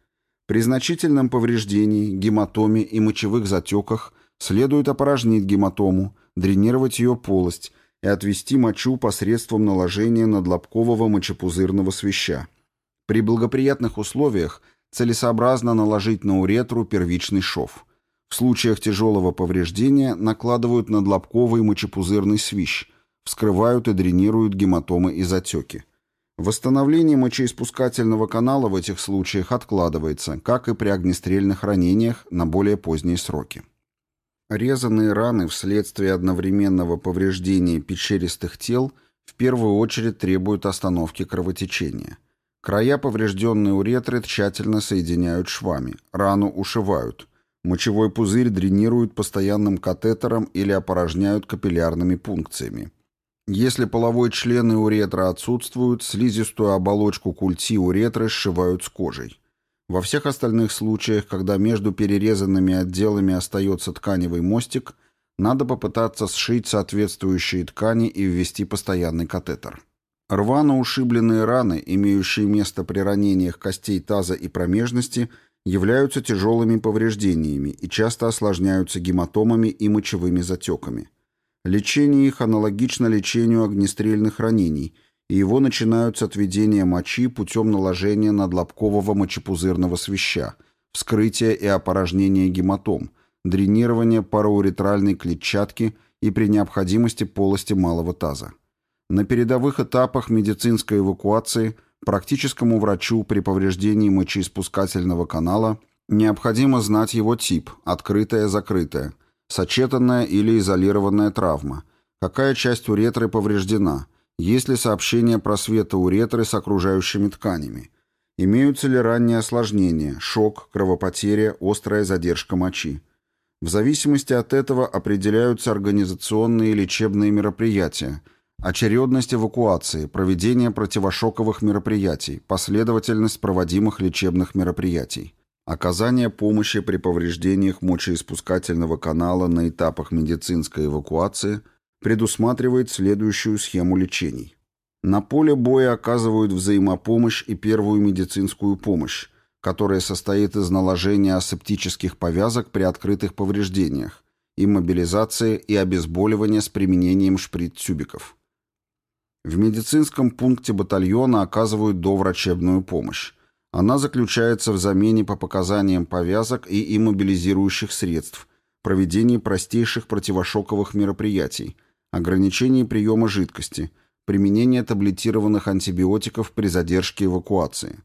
A: При значительном повреждении, гематоме и мочевых затеках следует опорожнить гематому, дренировать ее полость и отвести мочу посредством наложения надлобкового мочепузырного свища. При благоприятных условиях целесообразно наложить на уретру первичный шов. В случаях тяжелого повреждения накладывают надлобковый мочепузырный свищ, вскрывают и дренируют гематомы и затеки. Восстановление мочеиспускательного канала в этих случаях откладывается, как и при огнестрельных ранениях, на более поздние сроки. Резанные раны вследствие одновременного повреждения пещеристых тел в первую очередь требуют остановки кровотечения. Края поврежденной уретры тщательно соединяют швами, рану ушивают. Мочевой пузырь дренируют постоянным катетером или опорожняют капиллярными пункциями. Если половой член и уретра отсутствуют, слизистую оболочку культи уретры сшивают с кожей. Во всех остальных случаях, когда между перерезанными отделами остается тканевый мостик, надо попытаться сшить соответствующие ткани и ввести постоянный катетер. Рвано ушибленные раны, имеющие место при ранениях костей таза и промежности, являются тяжелыми повреждениями и часто осложняются гематомами и мочевыми затеками. Лечение их аналогично лечению огнестрельных ранений – и его начинают с отведения мочи путем наложения надлобкового мочепузырного свища, вскрытия и опорожнения гематом, дренирования парауретральной клетчатки и при необходимости полости малого таза. На передовых этапах медицинской эвакуации практическому врачу при повреждении мочеиспускательного канала необходимо знать его тип – открытая-закрытая, сочетанная или изолированная травма, какая часть уретры повреждена – есть ли сообщение просвета уретры с окружающими тканями? Имеются ли ранние осложнения, шок, кровопотеря, острая задержка мочи? В зависимости от этого определяются организационные и лечебные мероприятия, очередность эвакуации, проведение противошоковых мероприятий, последовательность проводимых лечебных мероприятий. Оказание помощи при повреждениях мочеиспускательного канала на этапах медицинской эвакуации – предусматривает следующую схему лечений. На поле боя оказывают взаимопомощь и первую медицинскую помощь, которая состоит из наложения асептических повязок при открытых повреждениях, иммобилизации и обезболивания с применением шприц-тюбиков. В медицинском пункте батальона оказывают доврачебную помощь. Она заключается в замене по показаниям повязок и иммобилизирующих средств, проведении простейших противошоковых мероприятий – ограничение приема жидкости, применение таблетированных антибиотиков при задержке эвакуации,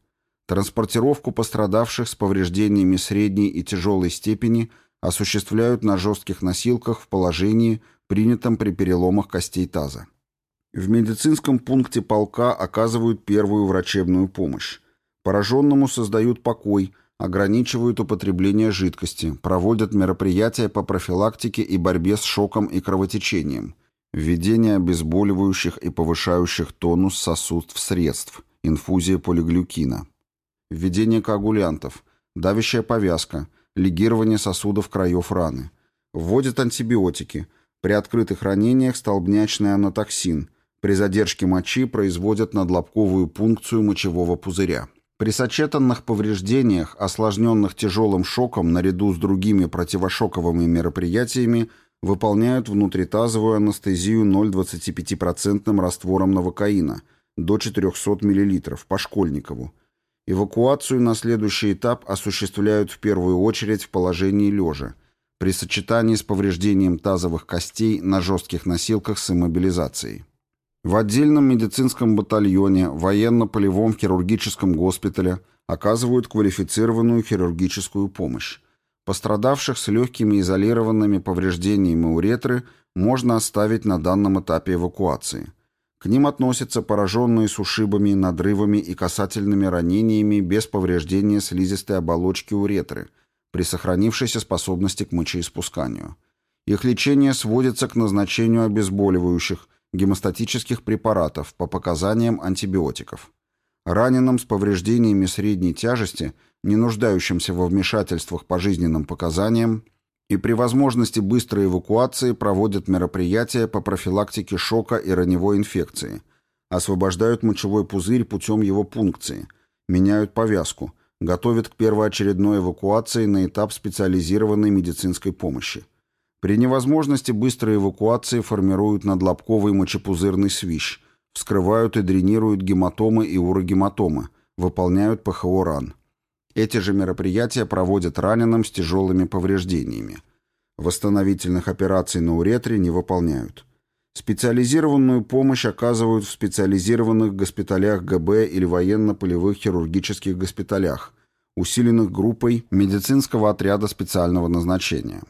A: транспортировку пострадавших с повреждениями средней и тяжелой степени осуществляют на жестких носилках в положении, принятом при переломах костей таза. В медицинском пункте полка оказывают первую врачебную помощь. Пораженному создают покой, ограничивают употребление жидкости, проводят мероприятия по профилактике и борьбе с шоком и кровотечением – Введение обезболивающих и повышающих тонус сосудов средств, инфузия полиглюкина. Введение коагулянтов, давящая повязка, лигирование сосудов краев раны. Вводят антибиотики. При открытых ранениях столбнячный анатоксин, При задержке мочи производят надлобковую пункцию мочевого пузыря. При сочетанных повреждениях, осложненных тяжелым шоком наряду с другими противошоковыми мероприятиями, выполняют внутритазовую анестезию 0,25% раствором новокаина до 400 мл по Школьникову. Эвакуацию на следующий этап осуществляют в первую очередь в положении лежа, при сочетании с повреждением тазовых костей на жестких носилках с иммобилизацией. В отдельном медицинском батальоне, военно-полевом хирургическом госпитале оказывают квалифицированную хирургическую помощь. Пострадавших с легкими изолированными повреждениями уретры можно оставить на данном этапе эвакуации. К ним относятся пораженные с ушибами, надрывами и касательными ранениями без повреждения слизистой оболочки уретры при сохранившейся способности к мочеиспусканию. Их лечение сводится к назначению обезболивающих, гемостатических препаратов по показаниям антибиотиков. Раненым с повреждениями средней тяжести, не нуждающимся во вмешательствах по жизненным показаниям, и при возможности быстрой эвакуации проводят мероприятия по профилактике шока и раневой инфекции, освобождают мочевой пузырь путем его пункции, меняют повязку, готовят к первоочередной эвакуации на этап специализированной медицинской помощи. При невозможности быстрой эвакуации формируют надлобковый мочепузырный свищ, вскрывают и дренируют гематомы и урогематомы, выполняют ПХО ран. Эти же мероприятия проводят раненым с тяжелыми повреждениями. Восстановительных операций на уретре не выполняют. Специализированную помощь оказывают в специализированных госпиталях ГБ или военно-полевых хирургических госпиталях, усиленных группой медицинского отряда специального назначения.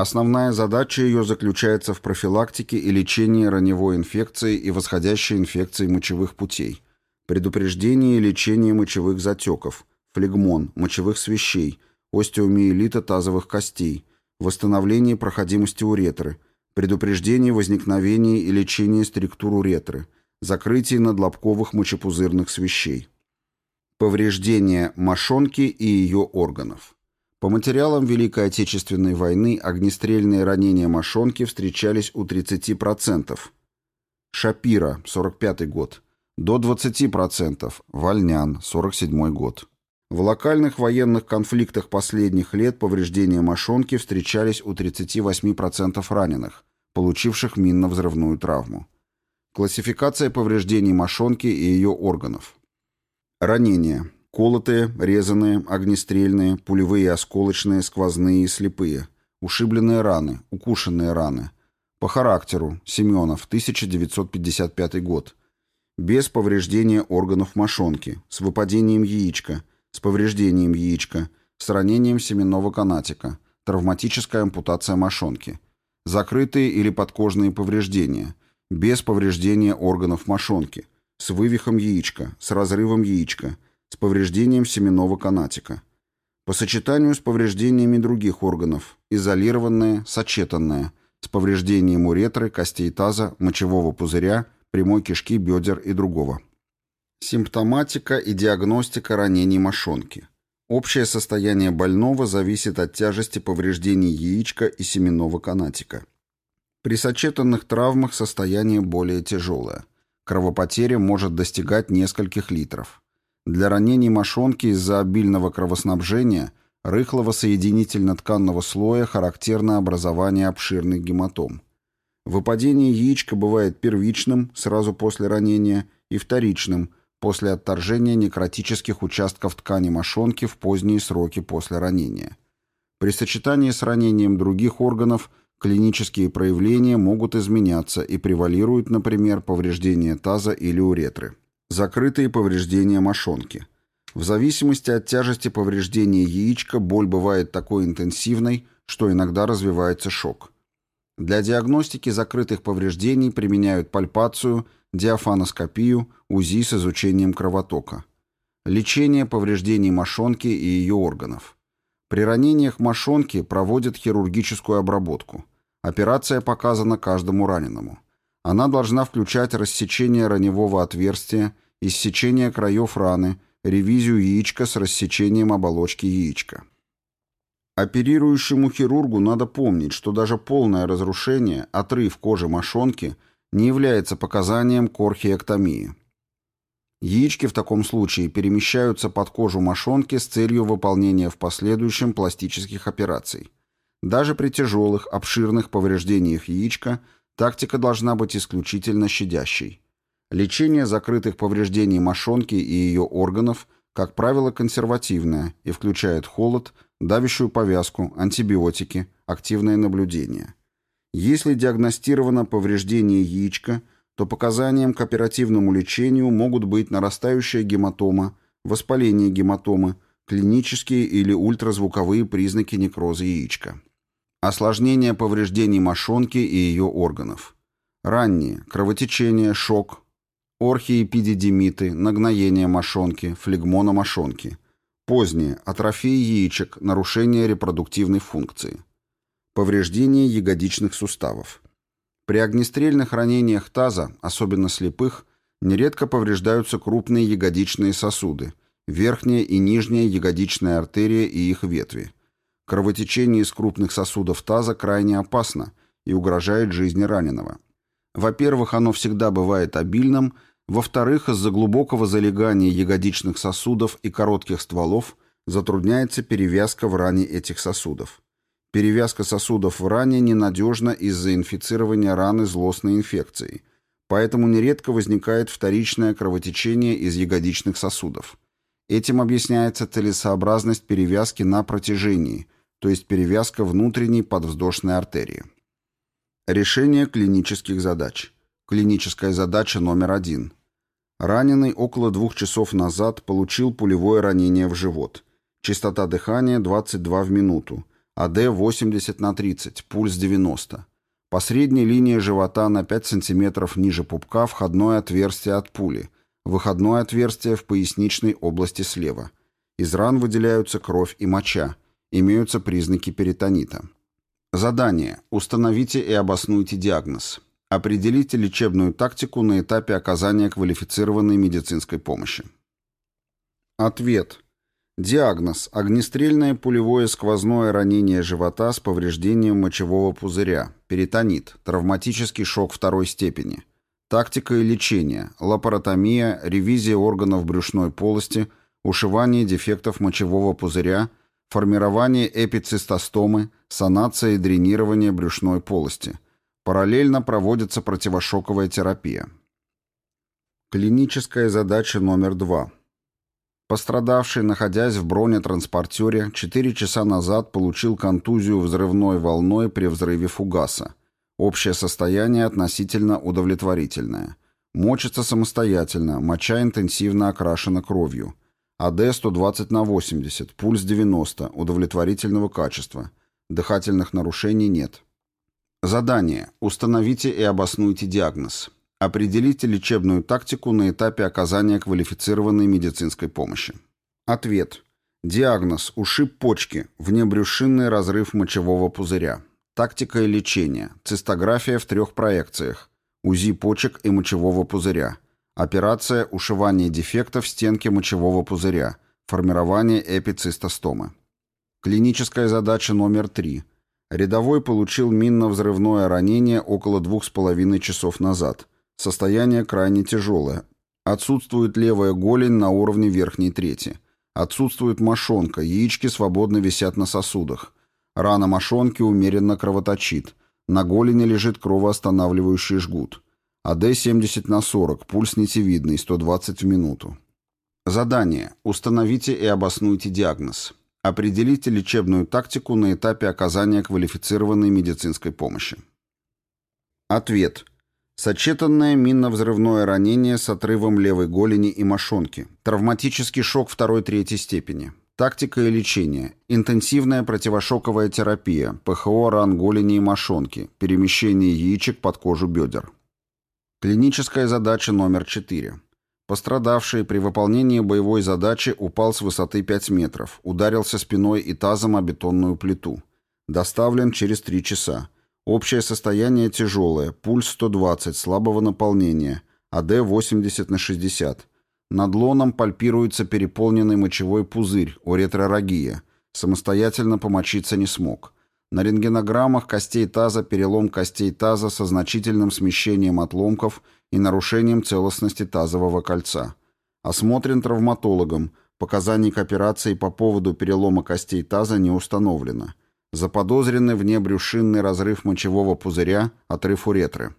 A: Основная задача ее заключается в профилактике и лечении раневой инфекции и восходящей инфекции мочевых путей, предупреждении и лечении мочевых затеков, флегмон, мочевых свещей, остеомиелита тазовых костей, восстановлении проходимости уретры, предупреждении возникновения и лечении структур уретры, закрытии надлобковых мочепузырных свещей. Повреждение мошонки и ее органов. По материалам Великой Отечественной войны огнестрельные ранения мошонки встречались у 30%. Шапира, 45 год. До 20%. Вольнян, 47 год. В локальных военных конфликтах последних лет повреждения мошонки встречались у 38% раненых, получивших минно-взрывную травму. Классификация повреждений мошонки и ее органов. Ранения. Колотые, резаные, огнестрельные, пулевые осколочные, сквозные и слепые. Ушибленные раны, укушенные раны. По характеру. Семенов, 1955 год. Без повреждения органов мошонки, с выпадением яичка, с повреждением яичка, с ранением семенного канатика, травматическая ампутация мошонки. Закрытые или подкожные повреждения, без повреждения органов мошонки, с вывихом яичка, с разрывом яичка, с повреждением семенного канатика. По сочетанию с повреждениями других органов, изолированное, сочетанное, с повреждением уретры, костей таза, мочевого пузыря, прямой кишки, бедер и другого. Симптоматика и диагностика ранений мошонки. Общее состояние больного зависит от тяжести повреждений яичка и семенного канатика. При сочетанных травмах состояние более тяжелое. Кровопотеря может достигать нескольких литров. Для ранений мошонки из-за обильного кровоснабжения рыхлого соединительно-тканного слоя характерно образование обширных гематом. Выпадение яичка бывает первичным, сразу после ранения, и вторичным, после отторжения некротических участков ткани мошонки в поздние сроки после ранения. При сочетании с ранением других органов клинические проявления могут изменяться и превалируют, например, повреждение таза или уретры. Закрытые повреждения мошонки. В зависимости от тяжести повреждения яичка боль бывает такой интенсивной, что иногда развивается шок. Для диагностики закрытых повреждений применяют пальпацию, диафаноскопию, УЗИ с изучением кровотока. Лечение повреждений мошонки и ее органов. При ранениях мошонки проводят хирургическую обработку. Операция показана каждому раненому. Она должна включать рассечение раневого отверстия, иссечение краев раны, ревизию яичка с рассечением оболочки яичка. Оперирующему хирургу надо помнить, что даже полное разрушение, отрыв кожи мошонки не является показанием к орхиэктомии. Яички в таком случае перемещаются под кожу мошонки с целью выполнения в последующем пластических операций. Даже при тяжелых, обширных повреждениях яичка тактика должна быть исключительно щадящей. Лечение закрытых повреждений мошонки и ее органов, как правило, консервативное и включает холод, давящую повязку, антибиотики, активное наблюдение. Если диагностировано повреждение яичка, то показанием к оперативному лечению могут быть нарастающая гематома, воспаление гематомы, клинические или ультразвуковые признаки некроза яичка. Осложнение повреждений мошонки и ее органов. Ранние – кровотечение, шок, орхиепидидимиты, нагноение мошонки, флегмона мошонки. Поздние – атрофия яичек, нарушение репродуктивной функции. Повреждение ягодичных суставов. При огнестрельных ранениях таза, особенно слепых, нередко повреждаются крупные ягодичные сосуды, верхняя и нижняя ягодичная артерия и их ветви. Кровотечение из крупных сосудов таза крайне опасно и угрожает жизни раненого. Во-первых, оно всегда бывает обильным, во-вторых, из-за глубокого залегания ягодичных сосудов и коротких стволов затрудняется перевязка в ране этих сосудов. Перевязка сосудов в ране ненадежна из-за инфицирования раны злостной инфекцией, поэтому нередко возникает вторичное кровотечение из ягодичных сосудов. Этим объясняется целесообразность перевязки на протяжении, то есть перевязка внутренней подвздошной артерии. Решение клинических задач. Клиническая задача номер один. Раненый около двух часов назад получил пулевое ранение в живот. Частота дыхания 22 в минуту. АД 80 на 30, пульс 90. По средней линии живота на 5 см ниже пупка входное отверстие от пули, выходное отверстие в поясничной области слева. Из ран выделяются кровь и моча. Имеются признаки перитонита. Задание. Установите и обоснуйте диагноз. Определите лечебную тактику на этапе оказания квалифицированной медицинской помощи. Ответ. Диагноз – огнестрельное пулевое сквозное ранение живота с повреждением мочевого пузыря, перитонит, травматический шок второй степени. Тактика и лечение, лапаротомия, ревизия органов брюшной полости, ушивание дефектов мочевого пузыря, формирование эпицистостомы, санация и дренирование брюшной полости. Параллельно проводится противошоковая терапия. Клиническая задача номер два – Пострадавший, находясь в бронетранспортере, 4 часа назад получил контузию взрывной волной при взрыве фугаса. Общее состояние относительно удовлетворительное. Мочится самостоятельно, моча интенсивно окрашена кровью. АД 120 на 80, пульс 90, удовлетворительного качества. Дыхательных нарушений нет. Задание. Установите и обоснуйте диагноз. Определите лечебную тактику на этапе оказания квалифицированной медицинской помощи. Ответ. Диагноз – ушиб почки, внебрюшинный разрыв мочевого пузыря. Тактика и лечение. Цистография в трех проекциях. УЗИ почек и мочевого пузыря. Операция – ушивание дефектов в стенке мочевого пузыря. Формирование эпицистостомы. Клиническая задача номер три. Рядовой получил минно-взрывное ранение около двух с половиной часов назад. Состояние крайне тяжелое. Отсутствует левая голень на уровне верхней трети. Отсутствует мошонка, яички свободно висят на сосудах. Рана мошонки умеренно кровоточит. На голени лежит кровоостанавливающий жгут. АД 70 на 40, пульс нитевидный, 120 в минуту. Задание. Установите и обоснуйте диагноз. Определите лечебную тактику на этапе оказания квалифицированной медицинской помощи. Ответ. Сочетанное минно-взрывное ранение с отрывом левой голени и мошонки. Травматический шок второй-третьей степени. Тактика и лечение. Интенсивная противошоковая терапия. ПХО ран голени и мошонки. Перемещение яичек под кожу бедер. Клиническая задача номер 4. Пострадавший при выполнении боевой задачи упал с высоты 5 метров, ударился спиной и тазом о бетонную плиту. Доставлен через 3 часа. Общее состояние тяжелое, пульс 120, слабого наполнения, АД 80 на 60. Над лоном пальпируется переполненный мочевой пузырь, уретрорагия. Самостоятельно помочиться не смог. На рентгенограммах костей таза перелом костей таза со значительным смещением отломков и нарушением целостности тазового кольца. Осмотрен травматологом. Показаний к операции по поводу перелома костей таза не установлено. Заподозрены внебрюшинный разрыв мочевого пузыря, отрыв уретры.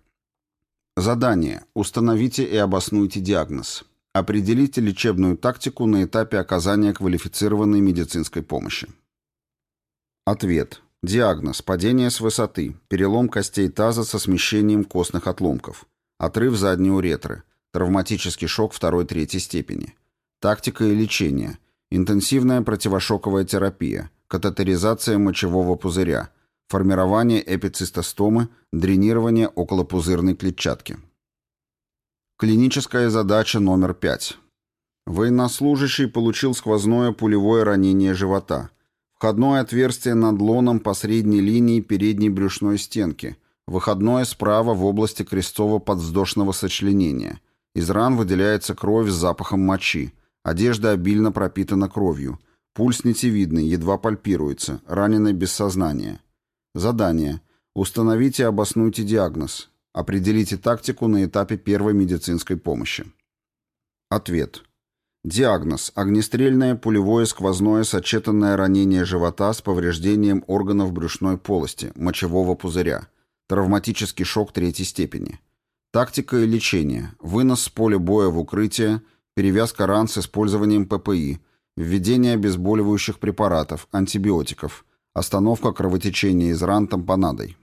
A: Задание. Установите и обоснуйте диагноз. Определите лечебную тактику на этапе оказания квалифицированной медицинской помощи. Ответ. Диагноз. Падение с высоты. Перелом костей таза со смещением костных отломков. Отрыв задней уретры. Травматический шок второй-третьей степени. Тактика и лечение. Интенсивная противошоковая терапия. Катетеризация мочевого пузыря. Формирование эпицистостомы. Дренирование околопузырной клетчатки. Клиническая задача номер пять. Военнослужащий получил сквозное пулевое ранение живота. Входное отверстие над лоном по средней линии передней брюшной стенки. Выходное справа в области крестцово-подвздошного сочленения. Из ран выделяется кровь с запахом мочи. Одежда обильно пропитана кровью. Пульс нитевидный, едва пальпируется. Раненый без сознания. Задание. Установите и обоснуйте диагноз. Определите тактику на этапе первой медицинской помощи. Ответ. Диагноз. Огнестрельное пулевое сквозное сочетанное ранение живота с повреждением органов брюшной полости, мочевого пузыря. Травматический шок третьей степени. Тактика и лечение. Вынос с поля боя в укрытие, перевязка ран с использованием ППИ, введение обезболивающих препаратов, антибиотиков – Остановка кровотечения из ран тампонадой.